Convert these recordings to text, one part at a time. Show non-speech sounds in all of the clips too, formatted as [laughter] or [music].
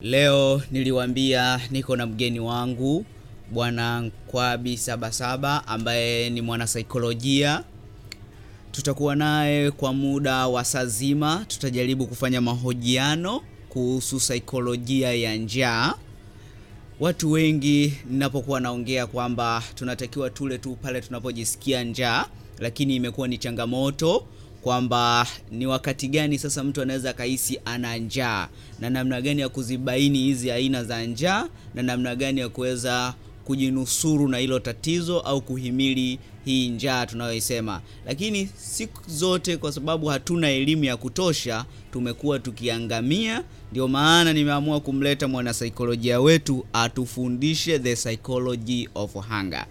Leo niliwaambia niko na mgeni wangu Bwana Nkwabi Sabasaba ambaye ni mwanasaikolojia. Tutakuwa naye kwa muda wa saa zima, tutajaribu kufanya mahojiano kuhusu saikolojia ya njaa. Watu wengi ninapokuwa naongea kwamba tunatakiwa tule tu pale tunapojisikia njaa, lakini imekuwa ni changamoto kwamba ni wakati gani sasa mtu anaweza akahisi ana njaa na namna gani ya kuzibaini hizi aina za njaa na namna gani ya kuweza kujinusuru na hilo tatizo au kuhimili hii njaa tunayoisema. Lakini siku zote kwa sababu hatuna elimu ya kutosha, tumekuwa tukiangamia. Ndio maana nimeamua kumleta mwanasaikolojia wetu atufundishe the psychology of hunger.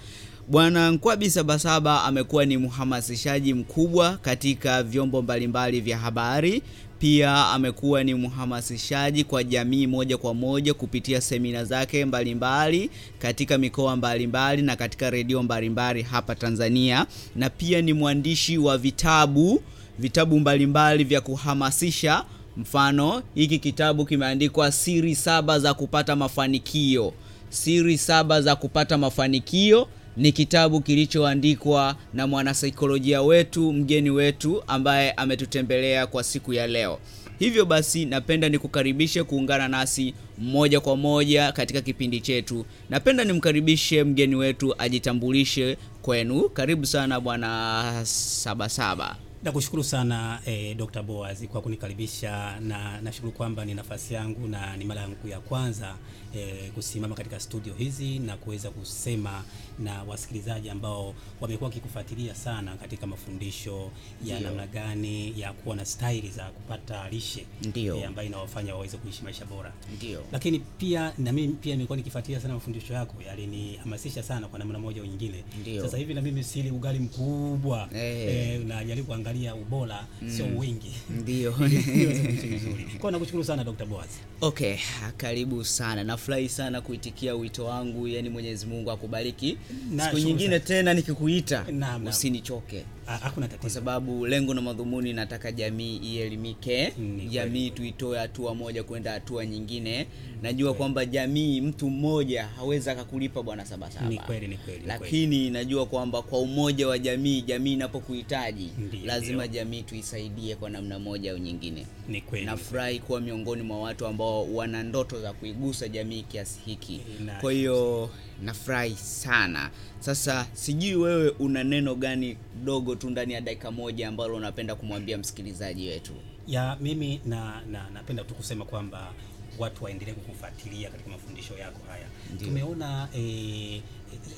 Bwana Nkwabi Sabasaba amekuwa ni mhamasishaji mkubwa katika vyombo mbalimbali vya habari. Pia amekuwa ni mhamasishaji kwa jamii moja kwa moja kupitia semina zake mbalimbali mbali, katika mikoa mbalimbali mbali, na katika redio mbalimbali hapa Tanzania, na pia ni mwandishi wa vitabu vitabu mbalimbali mbali vya kuhamasisha. Mfano, hiki kitabu kimeandikwa siri saba za kupata mafanikio. Siri saba za kupata mafanikio ni kitabu kilichoandikwa na mwanasaikolojia wetu mgeni wetu ambaye ametutembelea kwa siku ya leo. Hivyo basi, napenda nikukaribishe kuungana nasi moja kwa moja katika kipindi chetu. Napenda nimkaribishe mgeni wetu ajitambulishe kwenu. Karibu sana bwana Sabasaba. Nakushukuru sana eh, Dr. Boaz kwa kunikaribisha na nashukuru kwamba ni nafasi yangu na ni mara yangu ya kwanza eh, kusimama katika studio hizi na kuweza kusema na wasikilizaji ambao wamekuwa wakikufuatilia sana katika mafundisho ya namna gani ya kuwa na staili za kupata lishe eh, ambayo inawafanya waweze kuishi maisha bora. Ndio. Lakini pia na mimi pia nimekuwa nikifuatilia sana mafundisho yako, yalinihamasisha sana kwa namna moja au nyingine. Sasa hivi na mimi sili ugali mkubwa hey. eh, najaribu kuangalia ubora mm. sio wingi. Ndio. [laughs] [laughs] Kwa nakushukuru sana Dr. Boaz. Okay, karibu sana. Nafurahi sana kuitikia wito wangu, yani Mwenyezi Mungu akubariki. Siku nyingine tena nikikuita usinichoke, Ah, tatizo, kwa sababu lengo na madhumuni, nataka jamii ielimike, Ni jamii tuitoe hatua moja kwenda hatua nyingine. Najua kwamba jamii, mtu mmoja hawezi akakulipa bwana Sabasaba, Ni kweli, ni kweli, ni kweli. lakini najua kwamba kwa umoja wa jamii, jamii inapokuhitaji lazima ndiyo. jamii tuisaidie kwa namna moja au nyingine. Ni kweli. Nafurahi kuwa miongoni mwa watu ambao wana ndoto za kuigusa jamii kiasi hiki. Kwa hiyo nafurahi sana. Sasa sijui wewe una neno gani dogo tu ndani ya dakika moja ambalo unapenda kumwambia msikilizaji wetu? ya mimi na, na napenda tu kusema kwamba watu waendelee kukufuatilia katika mafundisho yako haya. Ndiyo. Tumeona eh, eh,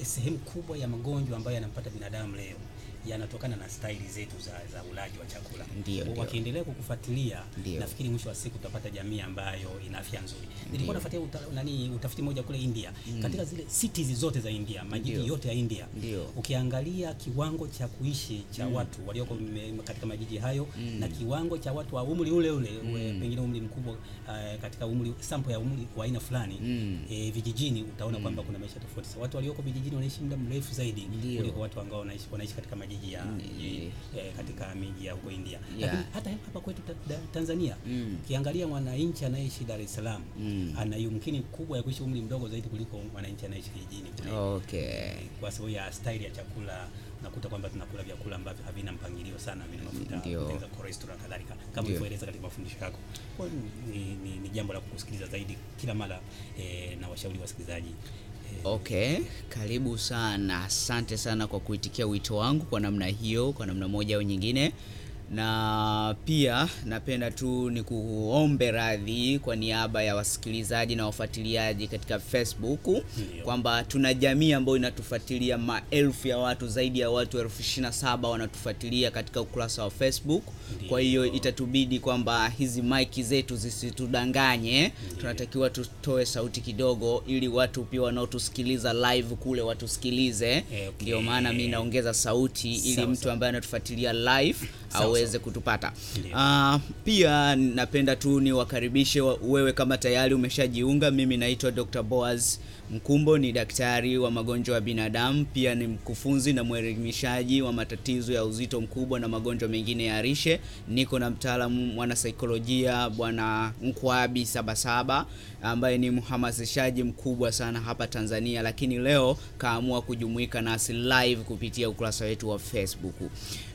sehemu kubwa ya magonjwa ambayo yanampata binadamu leo yanatokana na staili zetu za, za ulaji wa chakula. Ndio, ndio. Wakiendelea kukufuatilia, nafikiri mwisho wa siku tutapata jamii ambayo ina afya nzuri. Nilikuwa nafuatia uta, nani utafiti moja kule India mm. katika zile cities zote za India, majiji yote ya India Ndio. ukiangalia kiwango cha kuishi cha mm. watu walioko katika majiji hayo mm. na kiwango cha watu wa umri ule ule mm. pengine umri mkubwa uh, katika umri sample ya umri wa aina fulani Mm. eh, vijijini utaona mm. kwamba kuna maisha tofauti. Watu walioko vijijini wanaishi muda mrefu zaidi kuliko watu ambao wanaishi, wanaishi katika majiji ya eh, katika miji ya huko India. Yeah. Lakini hata hapa kwetu Tanzania ukiangalia Mm. ukiangalia mwananchi anayeishi Dar es Salaam Mm. ana yumkini kubwa ya kuishi umri mdogo zaidi kuliko mwananchi anayeishi kijijini kule Okay. kwa sababu ya style ya chakula nakuta kwamba tunakula vyakula ambavyo havina mpangilio sana, vina mafuta kutengeneza cholesterol na kadhalika, kama ulivyoeleza katika mafundisho yako. Kwa ni, ni, ni jambo la kukusikiliza zaidi kila mara eh, na washauri wasikilizaji eh, Okay, karibu sana. Asante sana kwa kuitikia wito wangu kwa namna hiyo, kwa namna moja au nyingine. Na pia napenda tu ni kuombe radhi kwa niaba ya wasikilizaji na wafuatiliaji katika Facebook kwamba tuna jamii ambayo inatufuatilia, maelfu ya watu, zaidi ya watu elfu ishirini na saba wanatufuatilia katika ukurasa wa Facebook. Kwa hiyo itatubidi kwamba hizi maiki zetu zisitudanganye, tunatakiwa tutoe sauti kidogo, ili watu pia wanaotusikiliza live kule watusikilize. Ndio okay. Maana mi naongeza sauti ili Sao, mtu ambaye anatufuatilia live aweze waweze kutupata. Ah, pia napenda tu niwakaribishe wa- wewe kama tayari umeshajiunga. Mimi naitwa Dr. Boaz Mkumbo, ni daktari wa magonjwa ya binadamu, pia ni mkufunzi na mwelimishaji wa matatizo ya uzito mkubwa na magonjwa mengine ya lishe. Niko na mtaalamu mwanasaikolojia Bwana Nkwabi Sabasaba ambaye ni mhamasishaji mkubwa sana hapa Tanzania, lakini leo kaamua kujumuika nasi live kupitia ukurasa wetu wa Facebook.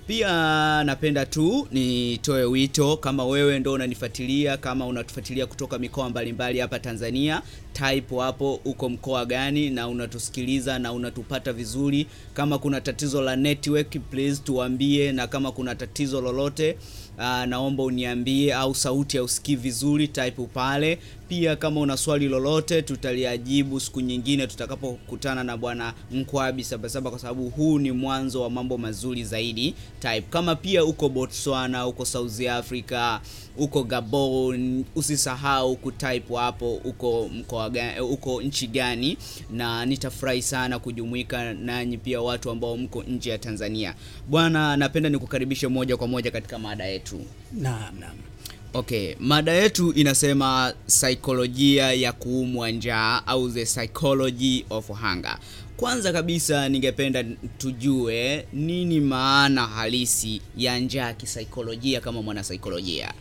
Pia napenda tu nitoe wito kama wewe ndo unanifuatilia, kama unatufuatilia kutoka mikoa mbalimbali hapa Tanzania, type hapo uko mkoa gani na unatusikiliza na unatupata vizuri. Kama kuna tatizo la network please tuambie, na kama kuna tatizo lolote aa, naomba uniambie, au sauti ya usikii vizuri, type pale. Pia kama una swali lolote tutaliajibu siku nyingine tutakapokutana na bwana Mkwabi Sabasaba, kwa sababu huu ni mwanzo wa mambo mazuri zaidi. Type kama pia uko Botswana, uko South Africa, uko Gabon, usisahau kutype hapo uko mkoa uko nchi gani, na nitafurahi sana kujumuika nanyi pia watu ambao mko nje ya Tanzania. Bwana, napenda nikukaribishe moja kwa moja katika mada yetu. Naam, naam. Okay, mada yetu inasema saikolojia ya kuumwa njaa au the psychology of hunger. Kwanza kabisa ningependa tujue nini maana halisi ya njaa kisaikolojia kama mwanasaikolojia.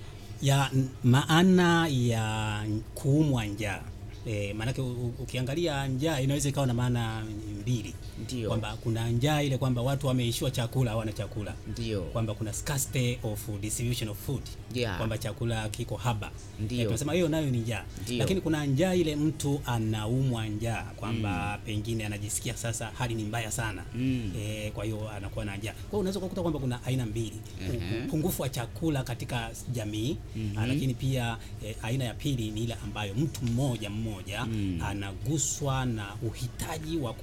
ya maana ya kuumwa njaa e, maanake ukiangalia njaa inaweza ikawa na maana mbili. Ndio. kwamba kuna njaa ile kwamba watu wameishiwa chakula hawana chakula. Ndio. kwamba kuna scarcity of distribution of food. Yeah. kwamba chakula kiko haba. Ndio. Eh, tunasema hiyo nayo ni njaa. Lakini kuna njaa ile mtu anaumwa njaa kwamba mm, pengine anajisikia sasa hali ni mbaya sana. Mm. eh, kwa hiyo anakuwa na njaa. Kwa hiyo unaweza kukuta kwamba kuna aina mbili. Upungufu wa chakula katika jamii. Mm -hmm, lakini pia eh, aina ya pili ni ile ambayo mtu mmoja mmoja anaguswa na uhitaji wa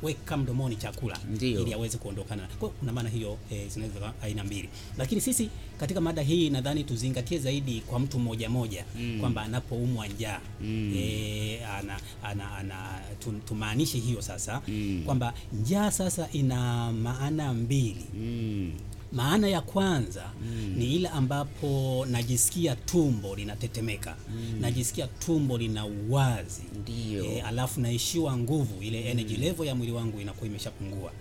kuweka mdomoni chakula Ndiyo. ili aweze kuondokana na- kwa kuna maana hiyo e, zinaweza aina mbili lakini sisi katika mada hii nadhani tuzingatie zaidi kwa mtu mmoja moja kwamba anapoumwa njaa mm. e, ana, ana, ana, tumaanishe hiyo sasa mm. kwamba njaa sasa ina maana mbili Mm. Maana ya kwanza mm. ni ile ambapo najisikia tumbo linatetemeka mm. najisikia tumbo lina uwazi e, alafu naishiwa nguvu ile mm. energy level ya mwili wangu inakuwa imeshapungua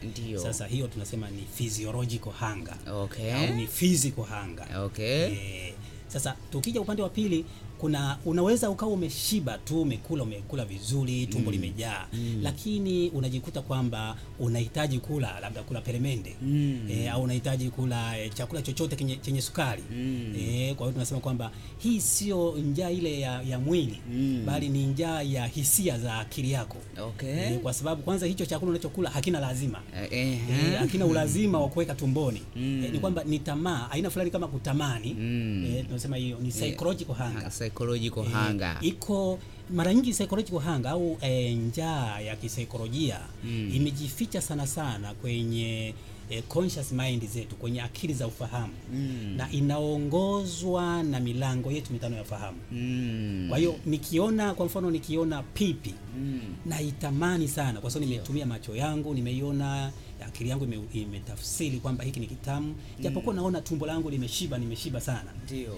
sasa hiyo tunasema ni physiological hunger Okay. au ni physical hunger Okay. e, sasa tukija upande wa pili kuna unaweza ukawa umeshiba tu umekula umekula vizuri tumbo limejaa mm. lakini unajikuta kwamba unahitaji kula labda kula peremende Mm. e, au unahitaji kula e, chakula chochote kenye, chenye sukari Mm. e, kwa hiyo tunasema kwamba hii sio njaa ile ya, ya mwili Mm. bali ni njaa ya hisia za akili yako Okay. E, kwa sababu kwanza hicho chakula unachokula hakina lazima uh, eh, e, hakina ulazima wa kuweka tumboni Mm. e, ni kwamba ni tamaa aina fulani kama kutamani Mm. e, tunasema hiyo ni psychological hunger Psychological Eh, e, iko mara nyingi psychological hunger au e, njaa ya kisaikolojia Mm. imejificha sana sana kwenye e, conscious mind zetu kwenye akili za ufahamu Mm. na inaongozwa na milango yetu mitano ya ufahamu Mm. kwa hiyo nikiona kwa mfano nikiona pipi Mm. naitamani sana kwa sababu nimetumia macho yangu nimeiona akili yangu ime- imetafsiri kwamba hiki ni kitamu japokuwa naona tumbo langu limeshiba nimeshiba sana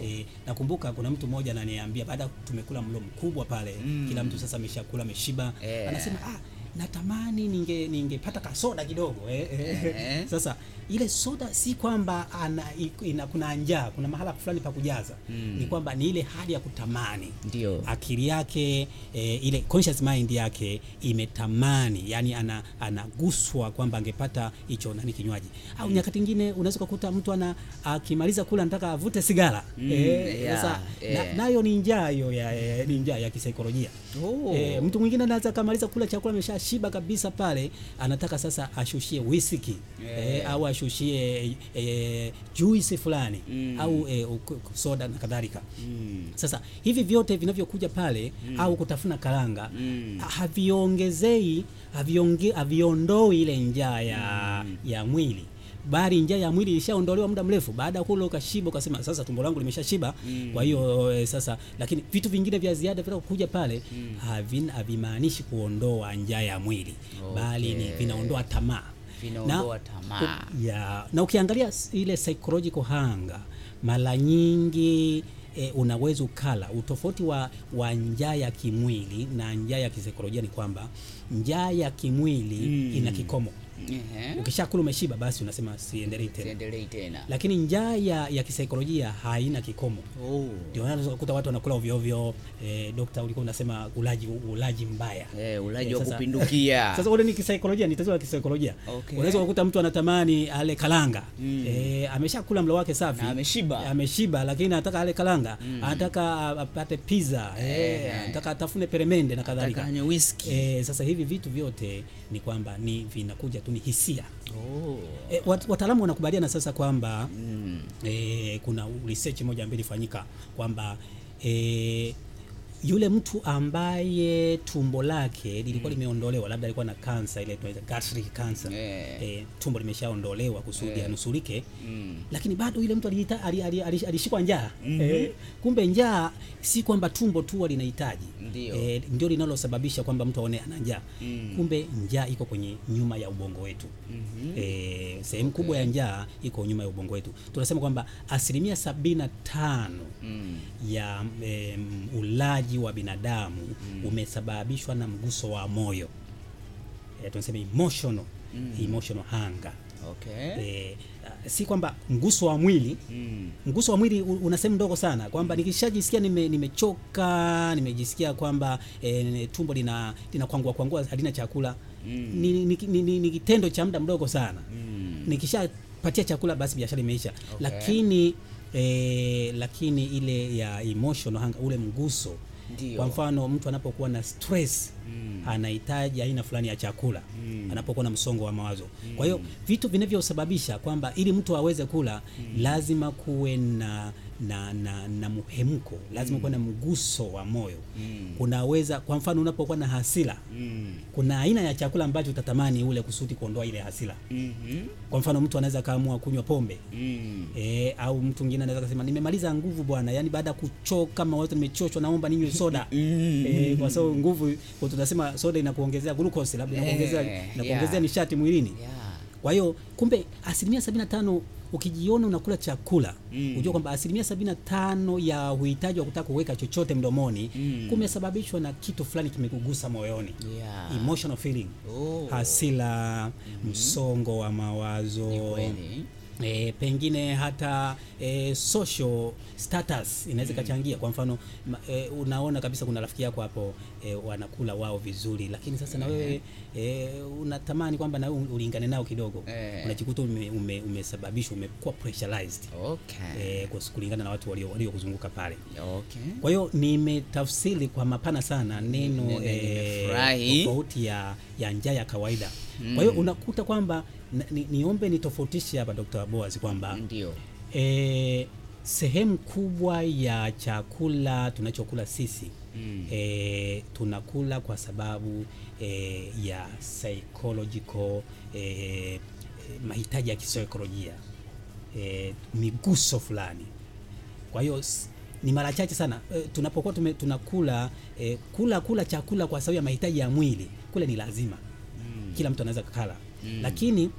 e, nakumbuka kuna mtu mmoja ananiambia baada tumekula mlo mkubwa pale Mm. kila mtu sasa ameshakula ameshiba yeah. anasema ah, natamani ninge ningepata kasoda kidogo eh, eh. Eh. [laughs] Sasa ile soda si kwamba ana, ina, kuna njaa kuna mahala fulani pa kujaza Mm. ni kwamba ni ile hali ya kutamani Ndio. akili yake e, ile conscious mind yake imetamani yani ana, anaguswa kwamba angepata hicho nani kinywaji mm. au nyakati nyingine unaweza kukuta mtu ana akimaliza kula anataka avute sigara Mm, E, yeah, sasa yeah. na, nayo ni njaa hiyo ya, ya, ni njaa ya kisaikolojia Oh. E, mtu mwingine anaweza kamaliza kula chakula ameshashiba kabisa pale, anataka sasa ashushie whisky Yeah. e, au ashushie e, juisi fulani Mm. au e, soda na kadhalika. Mm. Sasa hivi vyote vinavyokuja pale mm. au kutafuna karanga Mm. haviongezei havionge, haviondoi ile njaa ya, mm. ya mwili bali njaa ya mwili ilishaondolewa muda mrefu baada ya kula ukashiba ukasema sasa tumbo langu limeshashiba Mm. kwa hiyo e, sasa lakini vitu vingine vya ziada vinavyokuja pale havina havimaanishi kuondoa njaa ya mwili okay. bali ni vinaondoa tamaa vinaondoa tamaa. ya na ukiangalia ile psychological hanga mara nyingi e, unaweza ukala. Utofauti wa, wa njaa ya kimwili na njaa ya kisaikolojia ni kwamba njaa ya kimwili Mm. ina kikomo Ehe. ukishakula umeshiba basi unasema siendelei tena siendelei tena lakini njaa ya, ya kisaikolojia haina kikomo oh. ndio maana unaweza kukuta watu wanakula ovyo ovyo eh, dokta ulikuwa unasema ulaji ulaji mbaya eh, ulaji Eh, wa kupindukia [laughs] sasa ule ni kisaikolojia, ni tatizo la kisaikolojia. Okay. Unaweza kukuta mtu anatamani ale kalanga Mm. eh, ameshakula mlo wake safi Na ameshiba. ameshiba, lakini anataka ale kalanga anataka a- apate pizza eh, Eh. anataka atafune peremende na kadhalika takanywe whisky eh, sasa hivi vitu vyote ni kwamba ni vinakuja tu ni hisia oh. E, wat, wataalamu wanakubaliana sasa kwamba mm. e, kuna research moja mbili fanyika kwamba e, yule mtu ambaye tumbo lake lilikuwa mm. limeondolewa, labda alikuwa na kansa ile tunaita gastric cancer yeah. e, tumbo limeshaondolewa kusudi yeah. anusurike Mm. lakini bado yule mtu aliita- ali- ali- ali- alishikwa njaa eh, kumbe njaa si kwamba tumbo tu linahitaji Ndio. e, ndio linalosababisha kwamba mtu aone ana njaa Mm. kumbe njaa iko kwenye nyuma ya ubongo wetu mm -hmm. E, sehemu okay. kubwa ya njaa iko nyuma ya ubongo wetu tunasema kwamba asilimia sabini na tano Mm. ya e, ulaji wa binadamu mm. umesababishwa na mguso wa moyo eh, tunasema emotional mm. emotional hunger okay E, si kwamba mguso wa mwili mm. mguso wa mwili una sehemu ndogo sana kwamba mm. nikishajisikia nime, nimechoka nimejisikia kwamba e, tumbo lina linakwangua kwangua halina chakula Mm. ni, ni, ni, ni, ni kitendo cha muda mdogo sana Mm. nikishapatia chakula basi biashara imeisha Okay. lakini e, lakini ile ya emotional hunger, ule mguso Ndio. kwa mfano mtu anapokuwa na stress Mm. anahitaji aina fulani ya chakula Mm. anapokuwa na msongo wa mawazo. mm. Kwa hiyo vitu vinavyosababisha kwamba ili mtu aweze kula mm. lazima kuwe na na, na, na muhemko, lazima kuwe na mguso wa moyo. Mm. Kunaweza kwa mfano unapokuwa na hasira, Mm. kuna aina ya chakula ambacho utatamani ule kusudi kuondoa ile hasira. -hmm. Kwa mfano mtu anaweza kaamua kunywa pombe Mm. E, au mtu mwingine anaweza kusema nimemaliza nguvu bwana, yani baada ya kuchoka mawazo, nimechoshwa, naomba ninywe soda [laughs] Mm. e, kwa sababu nguvu, tunasema soda inakuongezea glucose, labda inakuongezea yeah. inakuongezea yeah. nishati mwilini. Yeah. Kwa hiyo kumbe asilimia 75 ukijiona unakula chakula Mm. ujua kwamba asilimia 75 ya uhitaji wa kutaka kuweka chochote mdomoni Mm. kumesababishwa na kitu fulani kimekugusa moyoni, Yeah. emotional feeling, Oh. hasira, msongo wa mawazo e, pengine hata e, social status inaweza ikachangia. Kwa mfano ma, e, unaona kabisa kuna rafiki yako hapo e, wanakula wao vizuri, lakini sasa na wewe e, unatamani kwamba na wewe ulingane nao kidogo unachikuta unajikuta ume, ume, umesababishwa umekuwa pressurized Okay. e, kwa kulingana na watu walio waliokuzunguka pale. Okay. Kwa hiyo nimetafsiri kwa mapana sana neno tofauti e, ya, ya njaa ya kawaida. mm. Kwa hiyo unakuta kwamba niombe ni, nitofautishe hapa Dr. Boaz kwamba Ndio. eh, sehemu kubwa ya chakula tunachokula sisi Mm. E, tunakula kwa sababu e, ya psychological e, mahitaji ya kisaikolojia e, miguso fulani. Kwa hiyo ni mara chache sana e, tunapokuwa tume, tunakula e, kula kula chakula kwa sababu ya mahitaji ya mwili, kule ni lazima Mm. kila mtu anaweza kukala Mm. lakini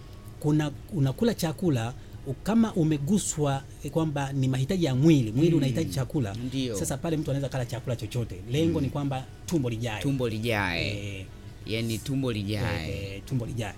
kuna unakula chakula kama umeguswa eh, kwamba ni mahitaji ya mwili mwili Mm. unahitaji chakula ndiyo. sasa pale mtu anaweza kala chakula chochote lengo mm, ni kwamba tumbo lijae Tumbo lijae. e, yani tumbo lijae. e, eh, tumbo lijae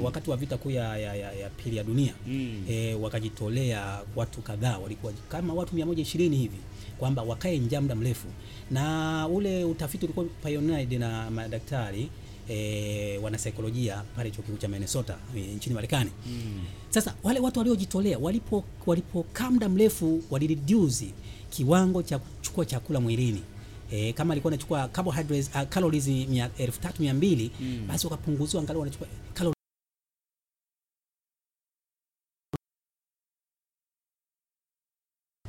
wakati wa vita kuu ya, ya, ya, ya pili ya dunia Mm. e, wakajitolea watu kadhaa, walikuwa kama watu 120 hivi kwamba wakae njaa muda mrefu, na ule utafiti ulikuwa pioneered na madaktari e, wanasaikolojia pale chuo kikuu cha Minnesota e, nchini Marekani. Mm. Sasa wale watu waliojitolea walipo walipokaa muda mrefu walireduce kiwango cha kuchukua chakula mwilini. E, kama alikuwa anachukua carbohydrates uh, calories mia- elfu tatu mia mbili basi wakapunguziwa angalau wanachukua calories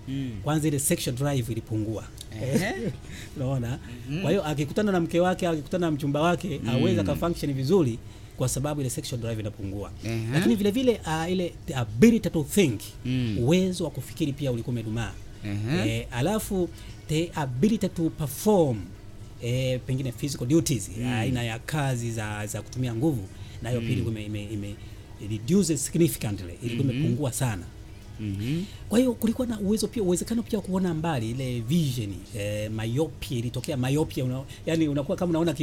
Mm. Kwanza ile sexual drive ilipungua. [laughs] Unaona? Kwa hiyo akikutana na mke wake, akikutana na mchumba wake, mm. aweza akafunction vizuri kwa sababu ile sexual drive inapungua. uh -huh. Lakini vile vile uh, ile the ability to think, Mm. uwezo wa kufikiri pia ulikuwa umedumaa. -huh. Eh, alafu the ability to perform eh, pengine physical duties mm. aina ya kazi za, za kutumia nguvu nayo pia ilikuwa ime, ime, ime reduce significantly, ilikuwa imepungua mm -hmm. sana. Mhm. Kwa hiyo kulikuwa na uwezo pia uwezekano pia kuona mbali ile vision eh, myopia ilitokea myopia una, yani unakuwa kama unaona